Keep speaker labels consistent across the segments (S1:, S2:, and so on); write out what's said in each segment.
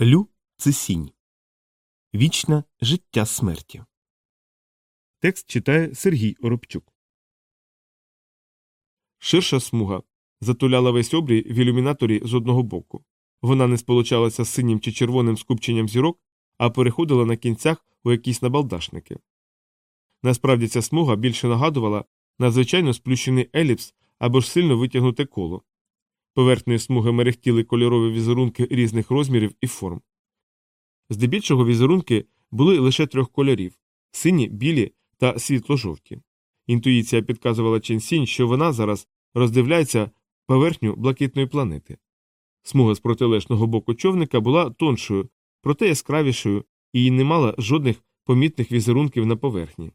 S1: Лю Цисінь. Вічне життя смерті. Текст читає Сергій Оробчук. Ширша смуга затуляла весь обрій в ілюмінаторі з одного боку. Вона не сполучалася з синім чи червоним скупченням зірок, а переходила на кінцях у якісь набалдашники. Насправді ця смуга більше нагадувала надзвичайно сплющений еліпс або ж сильно витягнуте коло. Поверхнею смуги мерехтіли кольорові візерунки різних розмірів і форм. Здебільшого візерунки були лише трьох кольорів сині, білі та світло-жовті. Інтуїція підказувала Ченсінь, що вона зараз роздивляється поверхню блакитної планети. Смуга з протилежного боку човника була тоншою, проте яскравішою і не мала жодних помітних візерунків на поверхні.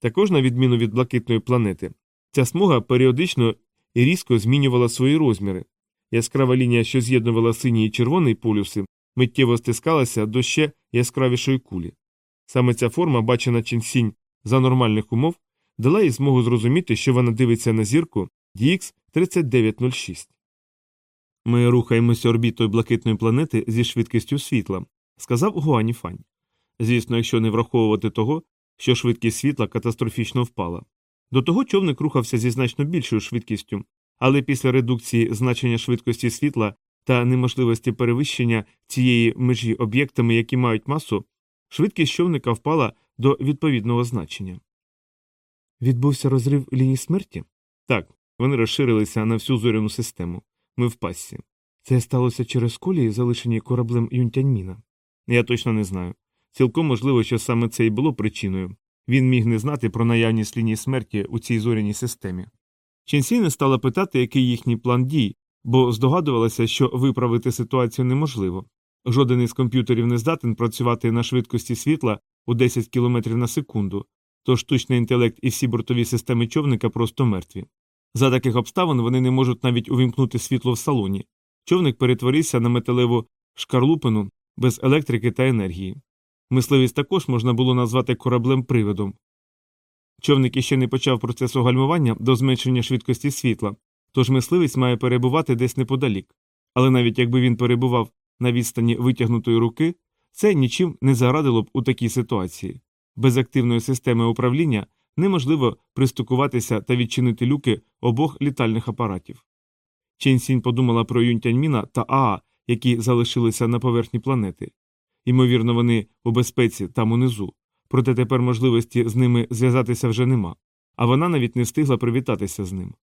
S1: Також, на відміну від блакитної планети, ця смуга періодично і різко змінювала свої розміри. Яскрава лінія, що з'єднувала синій і червоний полюси, миттєво стискалася до ще яскравішої кулі. Саме ця форма, бачена Чінсінь за нормальних умов, дала їй змогу зрозуміти, що вона дивиться на зірку DX 3906. Ми рухаємося орбітою блакитної планети зі швидкістю світла, сказав Гуані Фань. Звісно, якщо не враховувати того, що швидкість світла катастрофічно впала. До того човник рухався зі значно більшою швидкістю, але після редукції значення швидкості світла та неможливості перевищення цієї межі об'єктами, які мають масу, швидкість човника впала до відповідного значення. Відбувся розрив ліній смерті? Так, вони розширилися на всю зоряну систему. Ми в пасі. Це сталося через колії, залишені кораблем Юнтяньміна? Я точно не знаю. Цілком можливо, що саме це і було причиною. Він міг не знати про наявність лінії смерті у цій зоряній системі. Ченсі не стала питати, який їхній план дій, бо здогадувалася, що виправити ситуацію неможливо. Жоден із комп'ютерів не здатен працювати на швидкості світла у 10 км на секунду, тож штучний інтелект і всі бортові системи човника просто мертві. За таких обставин вони не можуть навіть увімкнути світло в салоні. Човник перетворився на металеву шкарлупину без електрики та енергії. Мисливість також можна було назвати кораблем привидом. Човник іще не почав процесу гальмування до зменшення швидкості світла, тож мисливець має перебувати десь неподалік. Але навіть якби він перебував на відстані витягнутої руки, це нічим не зарадило б у такій ситуації. Без активної системи управління неможливо пристукуватися та відчинити люки обох літальних апаратів. Чен Сінь подумала про Юнтяньміна та Аа, які залишилися на поверхні планети. Ймовірно, вони у безпеці там унизу, проте тепер можливості з ними зв'язатися вже нема, а вона навіть не встигла привітатися з ним.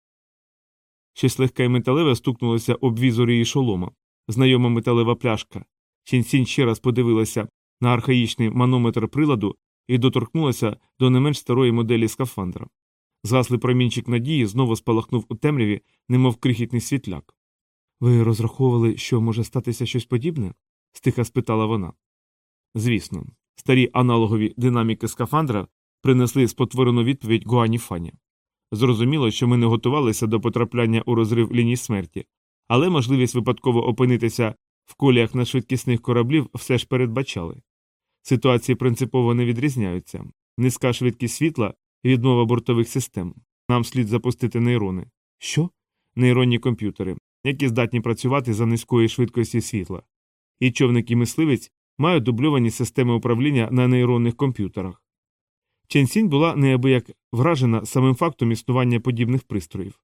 S1: Щось легке і металеве стукнулося об візорі її шолома, знайома металева пляшка. Ченсінь ще раз подивилася на архаїчний манометр приладу і доторкнулася до не менш старої моделі скафандра. Згаслий промінчик надії знову спалахнув у темряві, немов крихітний світляк. Ви розраховували, що може статися щось подібне? стиха спитала вона. Звісно, старі аналогові динаміки скафандра принесли спотворену відповідь Гуані Фані. Зрозуміло, що ми не готувалися до потрапляння у розрив ліній смерті, але можливість випадково опинитися в коліях надшвидкісних кораблів все ж передбачали. Ситуації принципово не відрізняються низька швидкість світла відмова бортових систем. Нам слід запустити нейрони. Що? Нейронні комп'ютери, які здатні працювати за низької швидкості світла. І човник і мисливець мають дубльовані системи управління на нейронних комп'ютерах. Ченсінь була неабияк вражена самим фактом існування подібних пристроїв.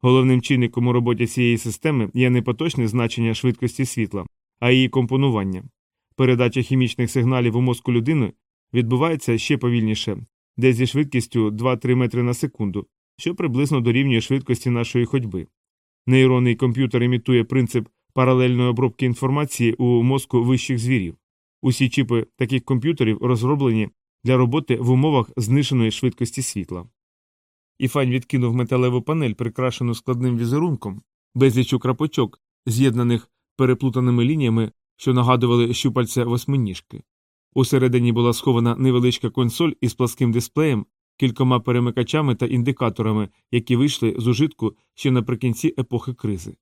S1: Головним чинником у роботі цієї системи є не поточне значення швидкості світла, а її компонування. Передача хімічних сигналів у мозку людини відбувається ще повільніше, десь зі швидкістю 2-3 метри на секунду, що приблизно дорівнює швидкості нашої ходьби. Нейронний комп'ютер імітує принцип паралельної обробки інформації у мозку вищих звірів. Усі чіпи таких комп'ютерів розроблені для роботи в умовах зниженої швидкості світла. Іфань відкинув металеву панель, прикрашену складним візерунком, безліч крапочок, з'єднаних переплутаними лініями, що нагадували щупальця восьминіжки. Усередині була схована невеличка консоль із пласким дисплеєм, кількома перемикачами та індикаторами, які вийшли з ужитку ще наприкінці епохи кризи.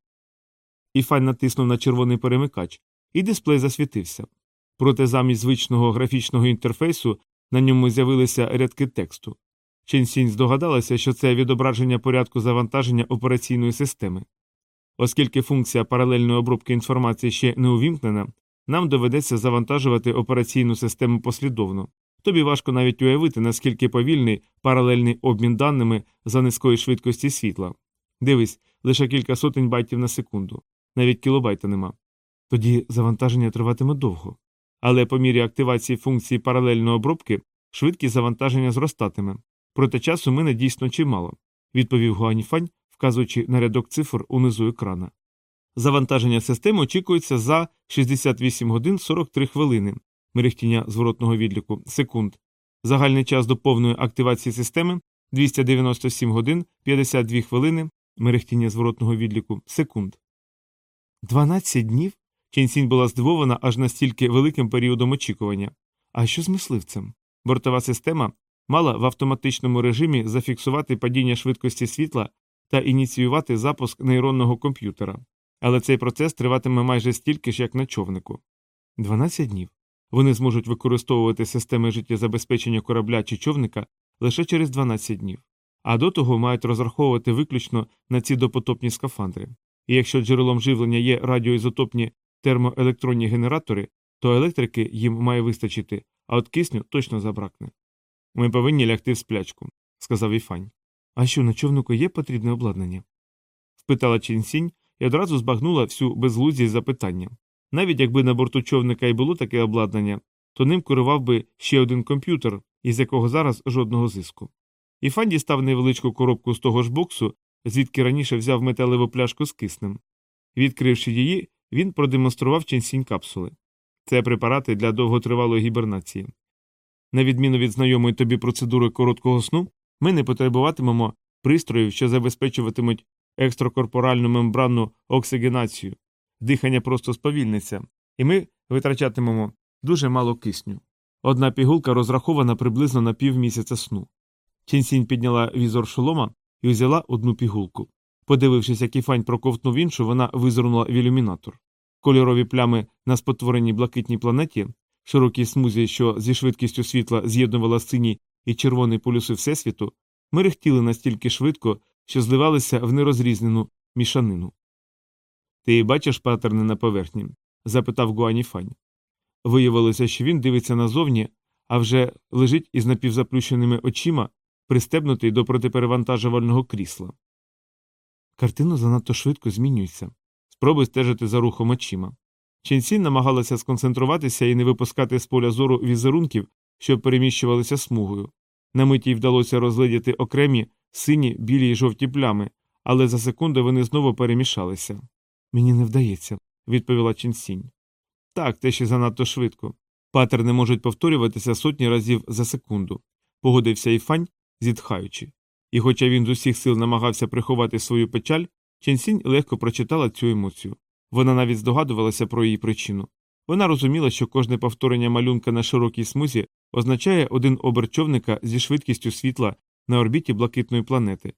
S1: Іфань натиснув на червоний перемикач, і дисплей засвітився. Проте замість звичного графічного інтерфейсу на ньому з'явилися рядки тексту. Ченсінь здогадалася, що це відображення порядку завантаження операційної системи. Оскільки функція паралельної обробки інформації ще не увімкнена, нам доведеться завантажувати операційну систему послідовно. Тобі важко навіть уявити, наскільки повільний паралельний обмін даними за низької швидкості світла. Дивись, лише кілька сотень байтів на секунду, навіть кілобайта нема. Тоді завантаження триватиме довго. Але по мірі активації функції паралельної обробки швидкість завантаження зростатиме. Проте часу мине дійсно чимало, відповів Гуаніфань, вказуючи на рядок цифр унизу екрана. Завантаження системи очікується за 68 годин 43 хвилини, мерехтіння зворотного відліку секунд. Загальний час до повної активації системи 297 годин 52 хвилини, мерехтіння зворотного відліку секунд. 12 днів? Ченсінь була здивована аж настільки великим періодом очікування. А що з мисливцем? Бортова система мала в автоматичному режимі зафіксувати падіння швидкості світла та ініціювати запуск нейронного комп'ютера. Але цей процес триватиме майже стільки ж, як на човнику. 12 днів. Вони зможуть використовувати системи життєзабезпечення корабля чи човника лише через 12 днів, а до того мають розраховувати виключно на ці допотопні скафандри. І якщо джерелом живлення є радіоізотопні термоелектронні генератори, то електрики їм має вистачити, а от кисню точно забракне. Ми повинні лягти в сплячку, сказав Іфань. А що на човнику є потрібне обладнання? спитала Чінсінь і одразу збагнула всю безглуздість запитання. Навіть якби на борту човника і було таке обладнання, то ним керував би ще один комп'ютер, із якого зараз жодного зиску. Іфань дістав невеличку коробку з того ж боксу, звідки раніше взяв металеву пляшку з киснем. Відкривши її, він продемонстрував ченсінь капсули. Це препарати для довготривалої гібернації. На відміну від знайомої тобі процедури короткого сну, ми не потребуватимемо пристроїв, що забезпечуватимуть екстракорпоральну мембранну оксигенацію, дихання просто сповільниться, і ми витрачатимемо дуже мало кисню. Одна пігулка розрахована приблизно на півмісяця сну. Ченсінь підняла візор шолома і взяла одну пігулку. Подивившись, як Іфань проковтнув іншу, вона визирнула в ілюмінатор. Кольорові плями на спотвореній блакитній планеті, широкій смузі, що зі швидкістю світла з'єднувала синій і червоний полюси Всесвіту, мерехтіли настільки швидко, що зливалися в нерозрізнену мішанину. Ти бачиш патерни на поверхні? запитав Гуаніфань. Виявилося, що він дивиться назовні, а вже лежить із напівзаплющеними очима, пристебнутий до протиперевантажувального крісла. Картина занадто швидко змінюється. Спробуй стежити за рухом очима. Ченсін намагалася сконцентруватися і не випускати з поля зору візерунків, що переміщувалися смугою. На миті й вдалося розглядіти окремі сині, білі й жовті плями, але за секунду вони знову перемішалися. Мені не вдається, відповіла Ченсінь. Так, те ще занадто швидко. Патерни можуть повторюватися сотні разів за секунду, погодився Іфань, зітхаючи. І, хоча він з усіх сил намагався приховати свою печаль, Ченсінь легко прочитала цю емоцію. Вона навіть здогадувалася про її причину. Вона розуміла, що кожне повторення малюнка на широкій смузі означає один оберт човника зі швидкістю світла на орбіті блакитної планети.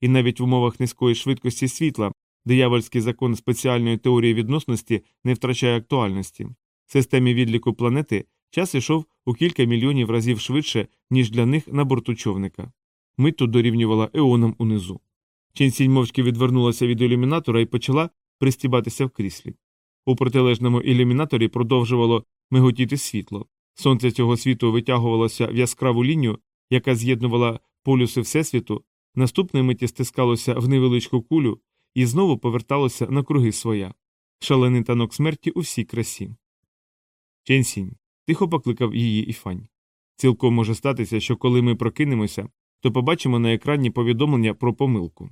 S1: І навіть в умовах низької швидкості світла диявольський закон спеціальної теорії відносності не втрачає актуальності. В системі відліку планети час ішов у кілька мільйонів разів швидше, ніж для них на борту човника. Мить тут дорівнювала еонам унизу. Ченсінь мовчки відвернулася від ілюмінатора і почала пристібатися в кріслі. У протилежному ілюмінаторі продовжувало миготіти світло. Сонце цього світу витягувалося в яскраву лінію, яка з'єднувала полюси Всесвіту, наступної миті стискалося в невеличку кулю і знову поверталося на круги своя. Шалений танок смерті у всій красі. Ченсінь. тихо покликав її Іфань. Цілком може статися, що коли ми прокинемося, то побачимо на екрані повідомлення про помилку.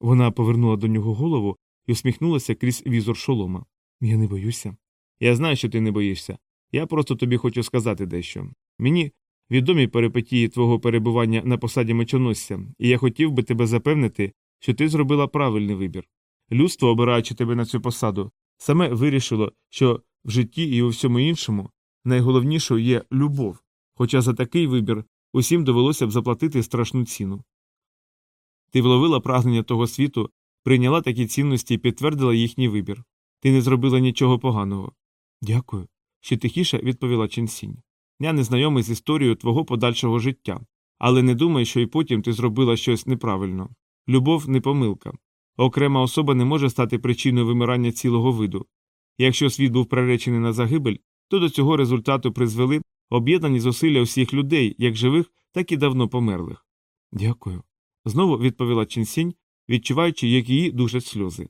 S1: Вона повернула до нього голову і усміхнулася крізь візор шолома. Я не боюся. Я знаю, що ти не боїшся. Я просто тобі хочу сказати дещо. Мені відомі перипетії твого перебування на посаді мечоносця, і я хотів би тебе запевнити, що ти зробила правильний вибір. Людство, обираючи тебе на цю посаду, саме вирішило, що в житті і у всьому іншому найголовнішою є любов, хоча за такий вибір усім довелося б заплатити страшну ціну. Ти вловила прагнення того світу, прийняла такі цінності і підтвердила їхній вибір. Ти не зробила нічого поганого. Дякую. ще тихіше відповіла Ченсінь. Я не знайомий з історією твого подальшого життя, але не думай, що і потім ти зробила щось неправильно. Любов не помилка. Окрема особа не може стати причиною вимирання цілого виду. Якщо світ був приречений на загибель, то до цього результату призвели об'єднані зусилля усіх людей, як живих, так і давно померлих. Дякую. Знову відповіла Чінсінь, відчуваючи, як її душать сльози.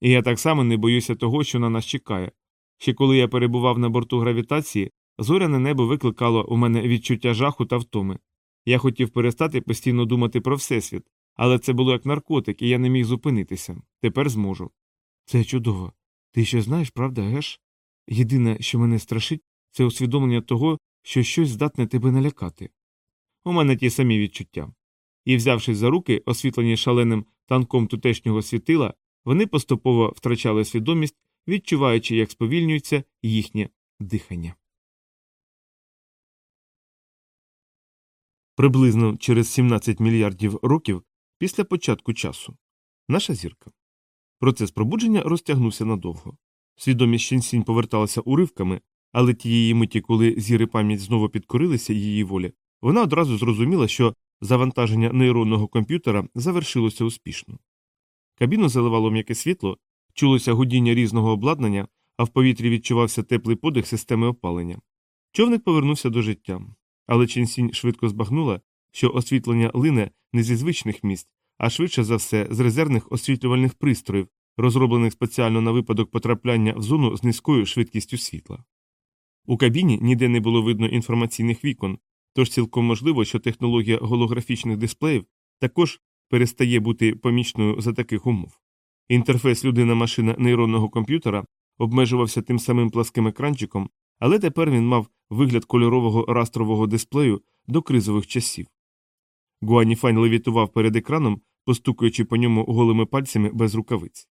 S1: І я так само не боюся того, що на нас чекає. Ще коли я перебував на борту гравітації, зоряне небо викликало у мене відчуття жаху та втоми. Я хотів перестати постійно думати про Всесвіт, але це було як наркотик, і я не міг зупинитися. Тепер зможу. Це чудово. Ти ще знаєш, правда, Геш? Єдине, що мене страшить, це усвідомлення того, що щось здатне тебе налякати. У мене ті самі відчуття. І, взявшись за руки, освітлені шаленим танком тутешнього світила, вони поступово втрачали свідомість, відчуваючи, як сповільнюється їхнє дихання. Приблизно через 17 мільярдів років після початку часу. Наша зірка. Процес пробудження розтягнувся надовго. Свідомість Щенсінь поверталася уривками, але тієї миті, коли зіри пам'ять знову підкорилися її волі, вона одразу зрозуміла, що завантаження нейронного комп'ютера завершилося успішно. Кабіну заливало м'яке світло, чулося гудіння різного обладнання, а в повітрі відчувався теплий подих системи опалення. Човник повернувся до життя, але Ченсінь швидко збагнула, що освітлення лине не зі звичних місць, а швидше за все з резервних освітлювальних пристроїв, розроблених спеціально на випадок потрапляння в зону з низькою швидкістю світла. У кабіні ніде не було видно інформаційних вікон, тож цілком можливо, що технологія голографічних дисплеїв також перестає бути помічною за таких умов. Інтерфейс людина машина нейронного комп'ютера обмежувався тим самим пласким екранчиком, але тепер він мав вигляд кольорового растрового дисплею докризових часів. Гуаніфайн левітував перед екраном, постукуючи по ньому голими пальцями без рукавиць.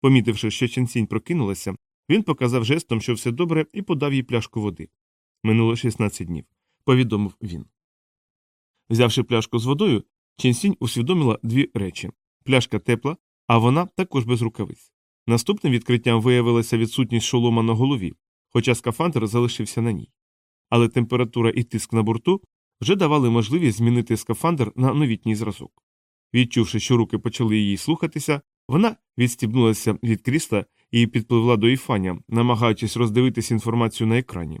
S1: Помітивши, що Ченсінь прокинулася, він показав жестом, що все добре, і подав їй пляшку води. Минуло 16 днів, повідомив він. Взявши пляшку з водою, Ченсінь усвідомила дві речі пляшка тепла, а вона також без рукавиць. Наступним відкриттям виявилася відсутність шолома на голові, хоча скафандр залишився на ній. Але температура і тиск на борту вже давали можливість змінити скафандр на новітній зразок. Відчувши, що руки почали її слухатися, вона відстібнулася від крісла і підпливла до Іфаня, намагаючись роздивитись інформацію на екрані.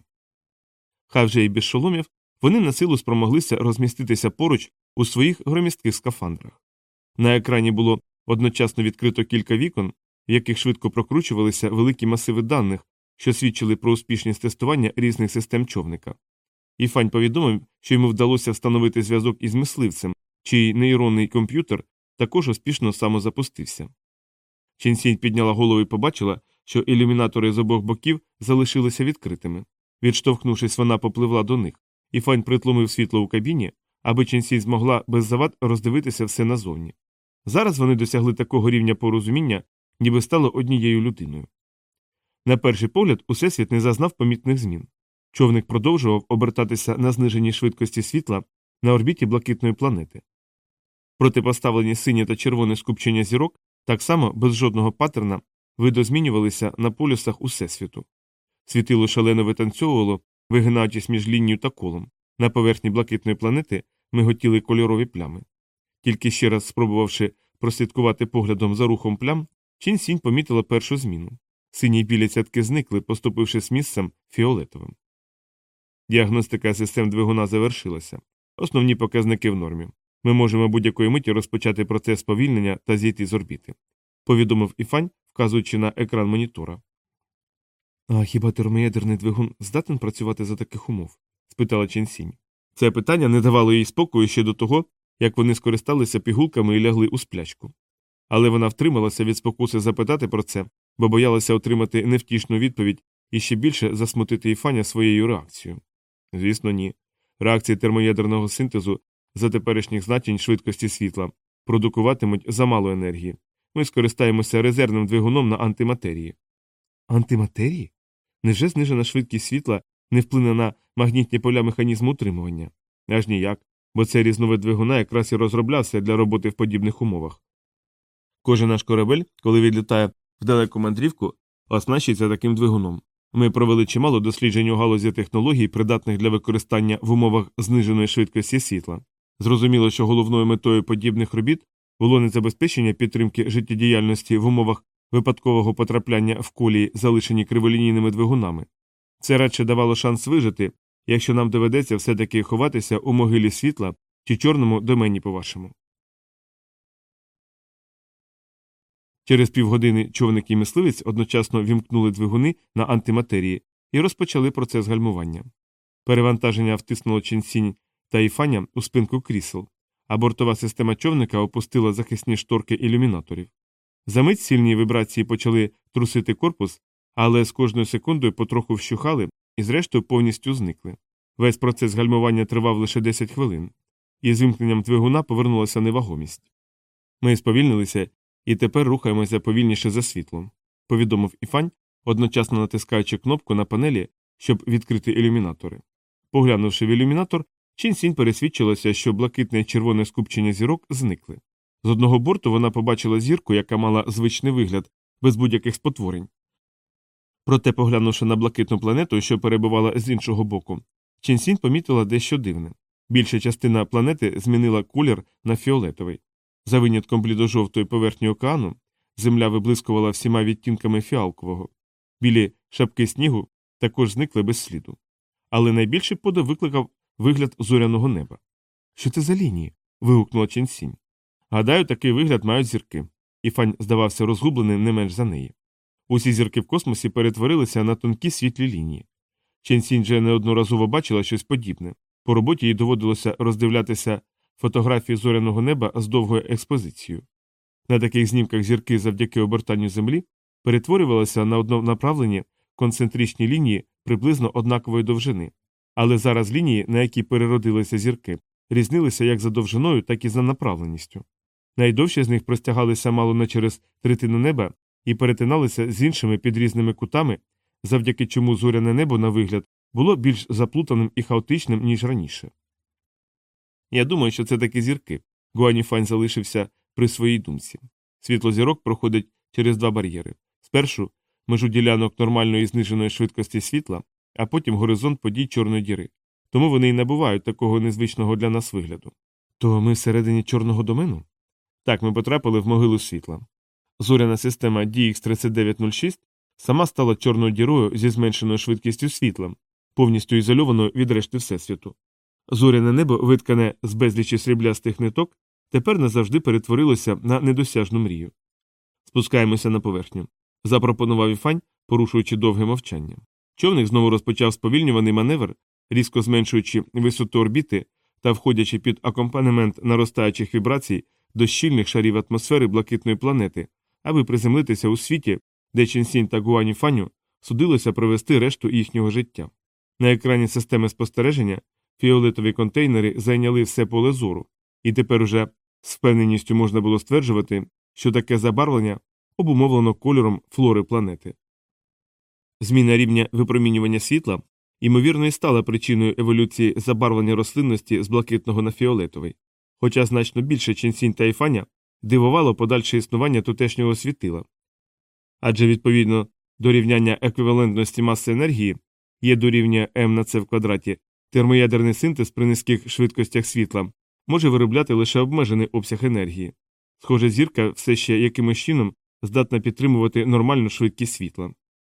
S1: Хай вже і без шоломів, вони на силу спромоглися розміститися поруч у своїх громістких скафандрах. На екрані було одночасно відкрито кілька вікон, в яких швидко прокручувалися великі масиви даних, що свідчили про успішність тестування різних систем човника. Іфань повідомив, що йому вдалося встановити зв'язок із мисливцем, чий нейронний комп'ютер також успішно самозапустився. Ченсінь підняла голову і побачила, що ілюмінатори з обох боків залишилися відкритими. Відштовхнувшись, вона попливла до них, і Фань притлумив світло у кабіні, аби Ченсінь змогла без завад роздивитися все назовні. Зараз вони досягли такого рівня порозуміння, ніби стали однією людиною. На перший погляд, усесвіт не зазнав помітних змін. Човник продовжував обертатися на зниженій швидкості світла на орбіті блакитної планети. Протипоставлені сині та червоне скупчення зірок так само без жодного паттерна видозмінювалися на полюсах усесвіту. Світило шалено витанцьовувало, вигинаючись між лінією та колом. На поверхні блакитної планети миготіли кольорові плями. Тільки ще раз спробувавши прослідкувати поглядом за рухом плям, Чінь Сінь помітила першу зміну. Сині білі цятки зникли, поступивши з місцем фіолетовим. Діагностика систем двигуна завершилася. Основні показники в нормі. Ми можемо будь-якої миті розпочати процес повільнення та зійти з орбіти, повідомив Іфань, вказуючи на екран монітора. А хіба термоядерний двигун здатен працювати за таких умов? спитала Ченсінь. Це питання не давало їй спокою ще до того, як вони скористалися пігулками і лягли у сплячку. Але вона втрималася від спокуси запитати про це, бо боялася отримати невтішну відповідь і ще більше засмутити Іфаня своєю реакцією. Звісно, ні. Реакції термоядерного синтезу за теперішніх значень швидкості світла продукуватимуть замало енергії. Ми скористаємося резервним двигуном на антиматерії. Антиматерії? Невже знижена швидкість світла не вплине на магнітні поля механізму утримування? Аж ніяк, бо цей різновид двигуна якраз і розроблявся для роботи в подібних умовах. Кожен наш корабель, коли відлітає в далеку мандрівку, оснащується таким двигуном. Ми провели чимало досліджень у галузі технологій, придатних для використання в умовах зниженої швидкості світла. Зрозуміло, що головною метою подібних робіт було не забезпечення підтримки життєдіяльності в умовах випадкового потрапляння в колії, залишені криволінійними двигунами. Це радше давало шанс вижити, якщо нам доведеться все таки ховатися у могилі світла чи чорному домені по вашому. Через півгодини човник і мисливець одночасно вімкнули двигуни на антиматерії і розпочали процес гальмування. Перевантаження втиснуло Ченсінь та Іфаня у спинку крісел, а бортова система човника опустила захисні шторки ілюмінаторів. Замить сильні вібрації почали трусити корпус, але з кожною секундою потроху вщухали і, зрештою, повністю зникли. Весь процес гальмування тривав лише 10 хвилин, і з вимкненням двигуна повернулася невагомість. Ми сповільнилися і тепер рухаємося повільніше за світлом, повідомив Іфань, одночасно натискаючи кнопку на панелі, щоб відкрити ілюмінатори. Поглянувши в ілюмінатор, Чінсінь пересвідчилася, що блакитне червоне скупчення зірок зникли. З одного борту вона побачила зірку, яка мала звичний вигляд, без будь-яких спотворень. Проте, поглянувши на блакитну планету, що перебувала з іншого боку, Чінсінь помітила дещо дивне. Більша частина планети змінила колір на фіолетовий. За винятком блідо-жовтої поверхні океану земля виблискувала всіма відтінками фіалкового. Білі шапки снігу також зникли без сліду. Але найбільший подив викликав вигляд зоряного неба. Що це за лінії? вигукнула Ченсінь. Гадаю, такий вигляд мають зірки. Іфань здавався розгубленим не менш за неї. Усі зірки в космосі перетворилися на тонкі світлі лінії. Ченсінь же неодноразово бачила щось подібне. По роботі їй доводилося роздивлятися фотографії зоряного неба з довгою експозицією. На таких знімках зірки завдяки обертанню Землі перетворювалися на однонаправлені концентричні лінії приблизно однакової довжини, але зараз лінії, на які переродилися зірки, різнилися як за довжиною, так і за направленістю. Найдовші з них простягалися мало не через третину неба і перетиналися з іншими під різними кутами, завдяки чому зоряне небо, на вигляд, було більш заплутаним і хаотичним, ніж раніше. Я думаю, що це такі зірки. Гуаніфань залишився при своїй думці. Світло зірок проходить через два бар'єри. Спершу межу ділянок нормальної зниженої швидкості світла, а потім горизонт подій чорної діри. Тому вони й набувають такого незвичного для нас вигляду. То ми всередині чорного домену? Так, ми потрапили в могилу світла. Зоряна система DX3906 сама стала чорною дірою зі зменшеною швидкістю світла, повністю ізольованою від решти Всесвіту. Зоряне небо, виткане з безлічі сріблястих ниток, тепер назавжди перетворилося на недосяжну мрію. Спускаємося на поверхню, запропонував Іфань, порушуючи довге мовчання. Човник знову розпочав сповільнюваний маневр, різко зменшуючи висоту орбіти та входячи під акомпанемент наростаючих вібрацій до щільних шарів атмосфери блакитної планети, аби приземлитися у світі, де Ченсінь та Гуані Фаню судилося провести решту їхнього життя. На екрані системи спостереження фіолетові контейнери зайняли все поле зору, і тепер уже з впевненістю можна було стверджувати, що таке забарвлення обумовлено кольором флори планети. Зміна рівня випромінювання світла, ймовірно, і стала причиною еволюції забарвлення рослинності з блакитного на фіолетовий, хоча значно більше Ченсінь та Іфаня дивувало подальше існування тутешнього світила. Адже відповідно до рівняння еквівалентності маси енергії є дорівнює m на c в квадраті, термоядерний синтез при низьких швидкостях світла може виробляти лише обмежений обсяг енергії. Схоже, зірка все ще якимось чином здатна підтримувати нормальну швидкість світла.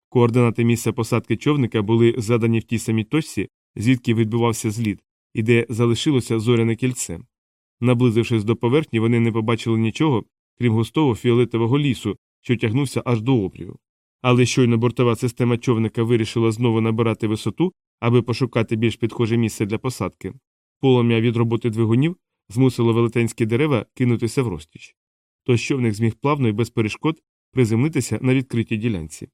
S1: Координати місця посадки човника були задані в тій самій точці, звідки відбувався зліт, і де залишилося зоряне кільце. Наблизившись до поверхні, вони не побачили нічого, крім густого фіолетового лісу, що тягнувся аж до обрію. Але щойно бортова система човника вирішила знову набирати висоту, аби пошукати більш підхоже місце для посадки. Полум'я від роботи двигунів змусило велетенські дерева кинутися в розтіч. Тож човник зміг плавно і без перешкод приземлитися на відкритій ділянці.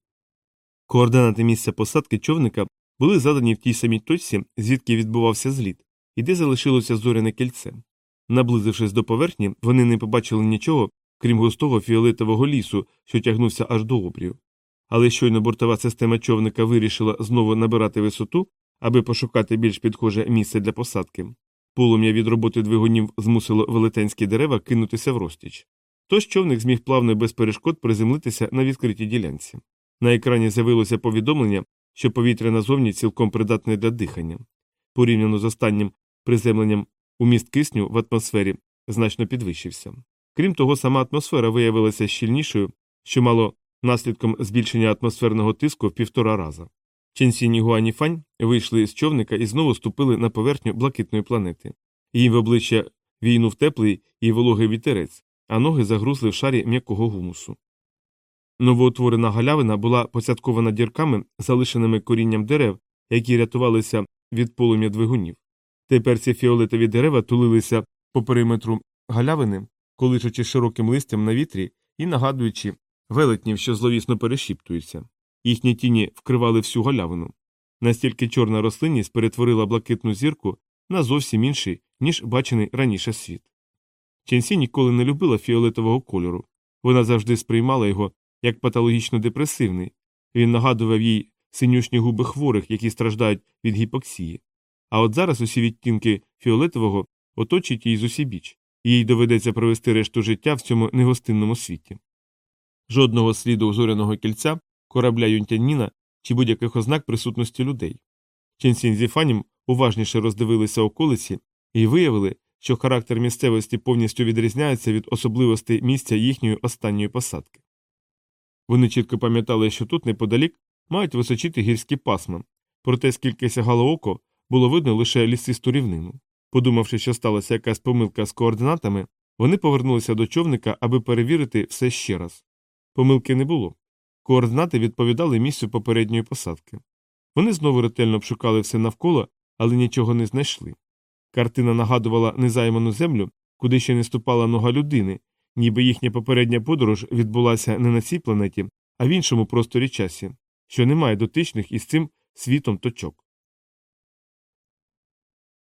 S1: Координати місця посадки човника були задані в тій самій точці, звідки відбувався зліт, і де залишилося зоряне кільце. Наблизившись до поверхні, вони не побачили нічого, крім густого фіолетового лісу, що тягнувся аж до обрію. Але щойно бортова система човника вирішила знову набирати висоту, аби пошукати більш підхоже місце для посадки. Полум'я від роботи двигунів змусило велетенські дерева кинутися в розтіч. Тож човник зміг плавно і без перешкод приземлитися на відкритій ділянці. На екрані з'явилося повідомлення, що повітря назовні цілком придатне для дихання. Порівняно з останнім приземленням уміст кисню в атмосфері значно підвищився. Крім того, сама атмосфера виявилася щільнішою, що мало наслідком збільшення атмосферного тиску в півтора раза. Ченсінь і Гуаніфань вийшли з човника і знову ступили на поверхню блакитної планети. Їм в обличчя війнув теплий і вологий вітерець, а ноги загрузли в шарі м'якого гумусу. Новоутворена галявина була поцяткована дірками, залишеними корінням дерев, які рятувалися від полум'я двигунів. Тепер ці фіолетові дерева тулилися по периметру галявини, колишучи широким листям на вітрі і нагадуючи велетнів, що зловісно перешіптуються. Їхні тіні вкривали всю галявину. Настільки чорна рослинність перетворила блакитну зірку на зовсім інший, ніж бачений раніше світ. Ченсі ніколи не любила фіолетового кольору. Вона завжди сприймала його як патологічно депресивний. Він нагадував їй синюшні губи хворих, які страждають від гіпоксії. А от зараз усі відтінки фіолетового оточать її з усібіч, і їй доведеться провести решту життя в цьому негостинному світі. Жодного сліду зоряного кільця, корабля Юнтяніна чи будь-яких ознак присутності людей. Ченсін зі Фанім уважніше роздивилися околиці і виявили, що характер місцевості повністю відрізняється від особливостей місця їхньої останньої посадки. Вони чітко пам'ятали, що тут неподалік мають височити гірські пасма, проте скільки сягало око, було видно лише лісисту рівнину. Подумавши, що сталася якась помилка з координатами, вони повернулися до човника, аби перевірити все ще раз. Помилки не було. Координати відповідали місцю попередньої посадки. Вони знову ретельно обшукали все навколо, але нічого не знайшли. Картина нагадувала незайману землю, куди ще не ступала нога людини, ніби їхня попередня подорож відбулася не на цій планеті, а в іншому просторі часі, що немає дотичних із цим світом точок.